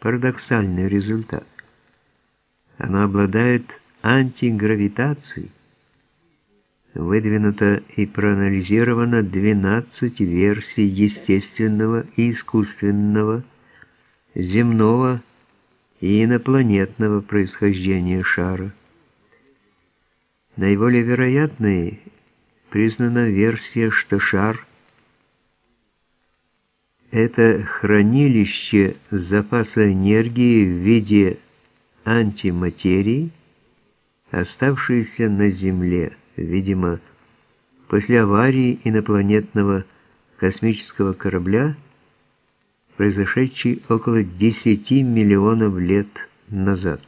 парадоксальный результат. Оно обладает антигравитацией. Выдвинуто и проанализировано 12 версий естественного и искусственного, земного и инопланетного происхождения шара. Наиболее вероятной признана версия, что шар – это хранилище запаса энергии в виде антиматерии, оставшейся на Земле, видимо, после аварии инопланетного космического корабля, произошедшей около 10 миллионов лет назад.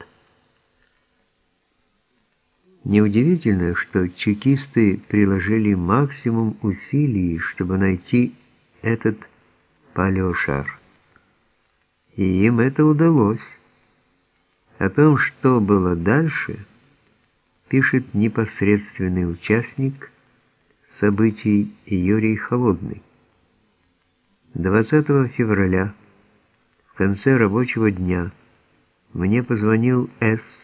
Неудивительно, что чекисты приложили максимум усилий, чтобы найти этот палеошар. И им это удалось. О том, что было дальше, пишет непосредственный участник событий Юрий Холодный. 20 февраля, в конце рабочего дня, мне позвонил С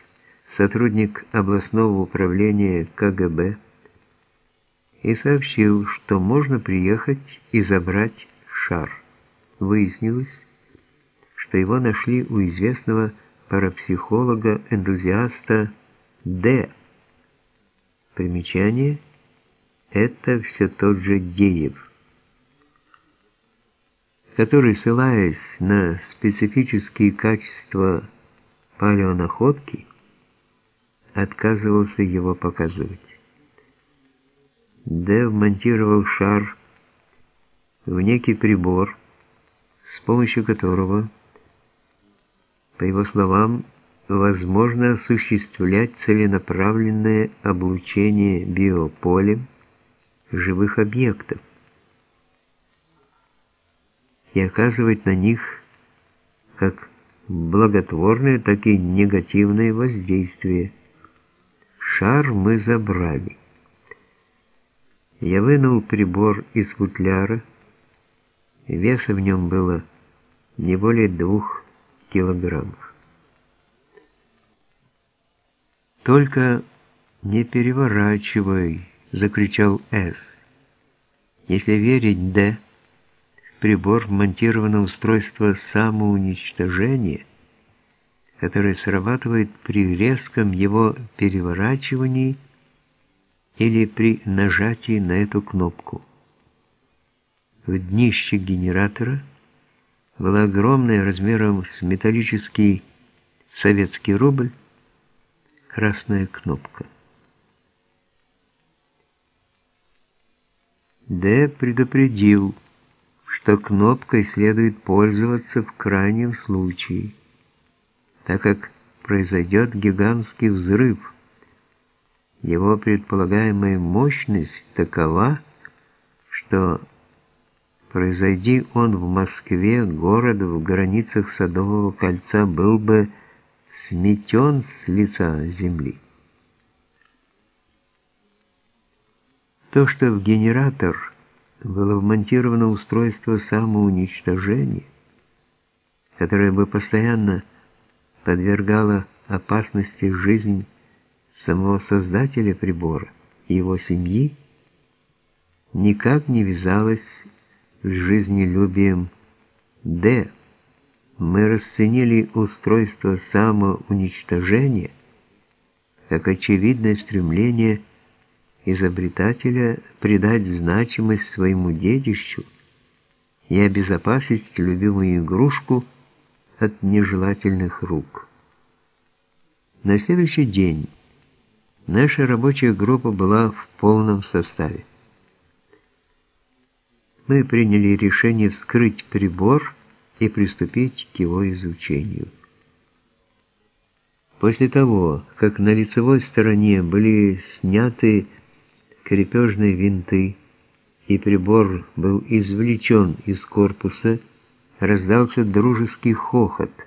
сотрудник областного управления КГБ, и сообщил, что можно приехать и забрать шар. Выяснилось, что его нашли у известного парапсихолога-энтузиаста Д. Примечание – это все тот же Деев, который, ссылаясь на специфические качества палеонаходки, отказывался его показывать. Д вмонтировал шар в некий прибор, с помощью которого, по его словам, возможно осуществлять целенаправленное облучение биополем живых объектов и оказывать на них как благотворное, так и негативное воздействие – Шар мы забрали. Я вынул прибор из футляра. Веса в нем было не более двух килограммов. «Только не переворачивай!» — закричал С. Если верить Д, в прибор вмонтировано устройство самоуничтожения — которое срабатывает при резком его переворачивании или при нажатии на эту кнопку. В днище генератора была огромная размером с металлический советский рубль красная кнопка. Д предупредил, что кнопкой следует пользоваться в крайнем случае – так как произойдет гигантский взрыв. Его предполагаемая мощность такова, что произойди он в Москве, город в границах Садового кольца был бы сметен с лица земли. То, что в генератор было вмонтировано устройство самоуничтожения, которое бы постоянно подвергала опасности жизнь самого создателя прибора и его семьи, никак не вязалась с жизнелюбием Д. Мы расценили устройство самоуничтожения как очевидное стремление изобретателя придать значимость своему детищу и обезопасить любимую игрушку – от нежелательных рук. На следующий день наша рабочая группа была в полном составе. Мы приняли решение вскрыть прибор и приступить к его изучению. После того, как на лицевой стороне были сняты крепежные винты и прибор был извлечен из корпуса, раздался дружеский хохот –